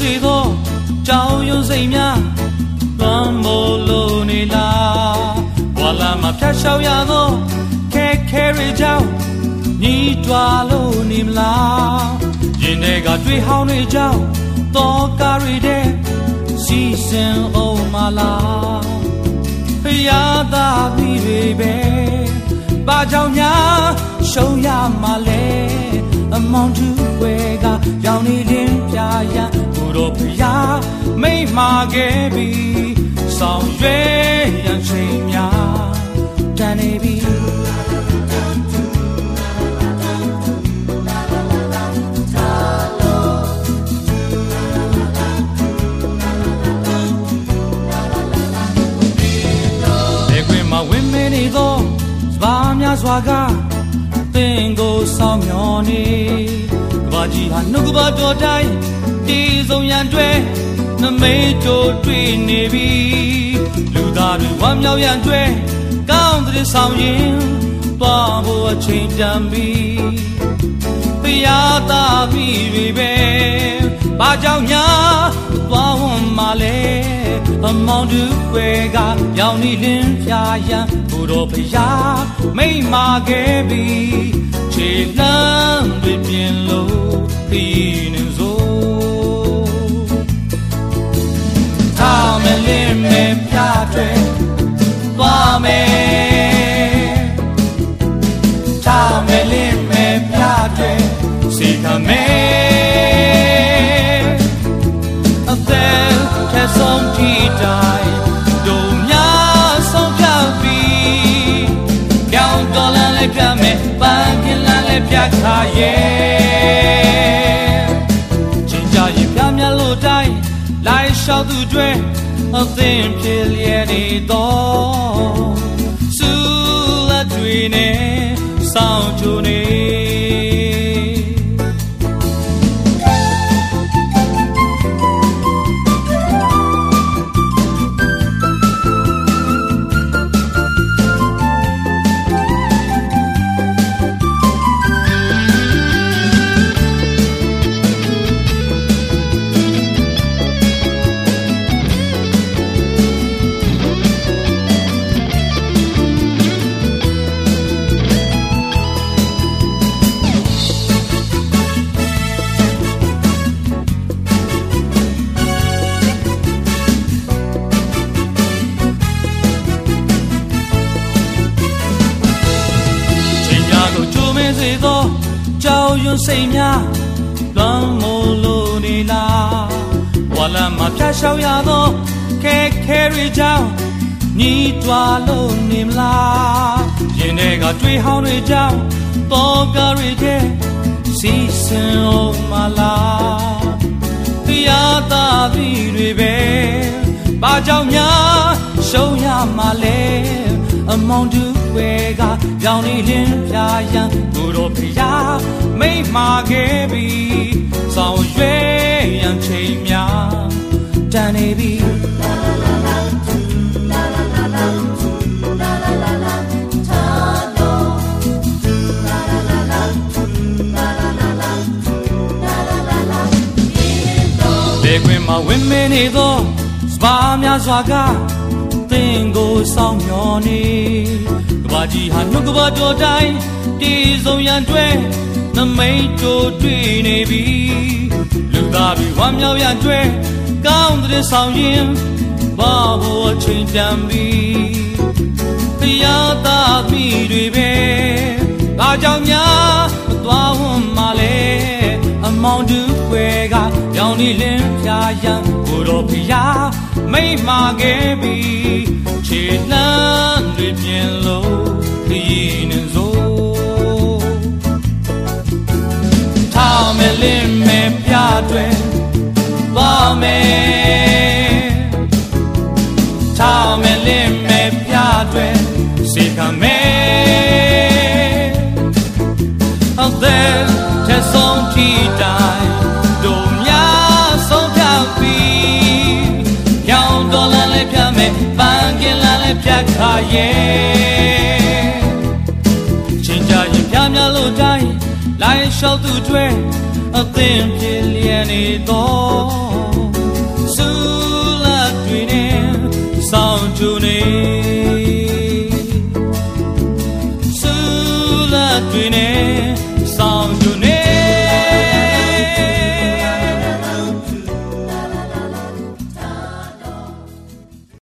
စေသောကြောင်ရွံစိတ်များလွမ်းမိုးလို့နေလားဘဝလာမှာဖြတ်လျှောက်ရသောခဲခဲရကြောင်းညီးတွာလို့နေမလားရင်ထဲကတွေ့ဟောင်းတွေကြောင်းတော်ကားတွေတဲ့စီစဉ်အောင်မလားဖရာသာပြီးတွေပဲဘာကြောင့်များရှုံးရမှာလဲအမောင်သူွယ်ကရောင်နေလင်းပြရန်ကိုတော် ဖရာမိတ်မာခဲ့ပြီဆောင်ရွယ်ရန်ချိန်များတန်နေပြီဝင်မနေသောစပါးများစွာကသင်ကိုဆောင်မျောနေကဘာကြီးဟာနှုတ်ကပတော်တိုင်း တီဆုံးရန်တွဲနမိတ်တို့တွေ့နေပြီလူသားတွေဝမ်းမြောက်ရန်တွဲကောင်းတဲ့ဆောင်ရင်တွားဖို့အချိန်တန်ပြီတရားသာပြီပြီပဲဘာကြောင့်ညာသွားဝန်မလဲအမောင်တူွယ်ကရောင်နေလင်းဖြာရန်ဘုတော်ဖရာမိတ်မာခဲ့ပြီခြေလှမ်း ပြတွေသွားမယ်ထားမလင်းမဲ့ပြတွေစီကမယ်အသက်ထဆုံးတီတိုင်းတို့များဆုံးဖြတ်ပြီးကြောင်တော်လန်းလေးပြမယ်ပန်းကင်းလန်းလေးပြခါရဲ့ချင်းကြရင်ပြမြလို့တိုင်းလိုက်လျှောက်သူတွေ အသင်ဖြစ်လျက်နေတော့စူလက်တွေနဲ့စောင့်ကြနေ စေသောကြောင်ရွံစိတ်များလွမ်းမိုးလို့နေလားဝါလမှာဖြတ်လျှောက်ရသောခဲခဲတွေကြောင့်ညီးတွာလို့နေမလားရင်ထဲကတွေးဟောင်းတွေကြောင့်တော်ကားတွေတဲ့စီစဉ်အောင်မလားတရားသာပြီးတွေပဲဘာကြောင့်များရှုံးရမှာလဲအမောင်တူွ ယ်ကရောင်နေလင်းပြရန်ကိုတော်ဖရာမိတ်မာခဲ့ပြီဆောင်ရွယ်ရန်ချိန်များတန်နေပြီလေခွင်မှာဝင်မနေသောစပါးများစွာကသင်ကိုဆောင်မျောနေက ဘာကြီးဟာနှုတ်ကပတော်တိုင်းတီဆုံးရန်တွဲနမိတ်တို့တွေ့နေပြီလူသားတွေဝမ်းမြောက်ရန်တွဲကောင်းတဲ့ဆောင်ရင်ဘာဘဝချင်းတန်ပြီတရားသာမိတွေပဲဘာကြောင့်များမသွားဝန်းမလဲအမောင်တူွယ်ကရောင်နေလင်းပြရန်ကိုတော်ဖျားမိတ်မာခဲ့ပြီခြေလှမ်းတွေပြင်လို့ မယ်ထားမလင်းမဲ့ပြတွေစေကမယ်အသက်တဲ့ဆုံးထီတိုင်းတို့များဆုံးဖြတ်ပြီးရောင်တော်လန်းလေးပြမယ်ပန်းကင်လန်းလေးပြခါရဲ့ချင်းကြရင်ပြမြလို့တိုင်းလိုက်လျှောက်သူတွေအသင်ဖြစ်လျက်နေသော ကျူနေဆူလာတွင်နေဆောင်ကျူနေ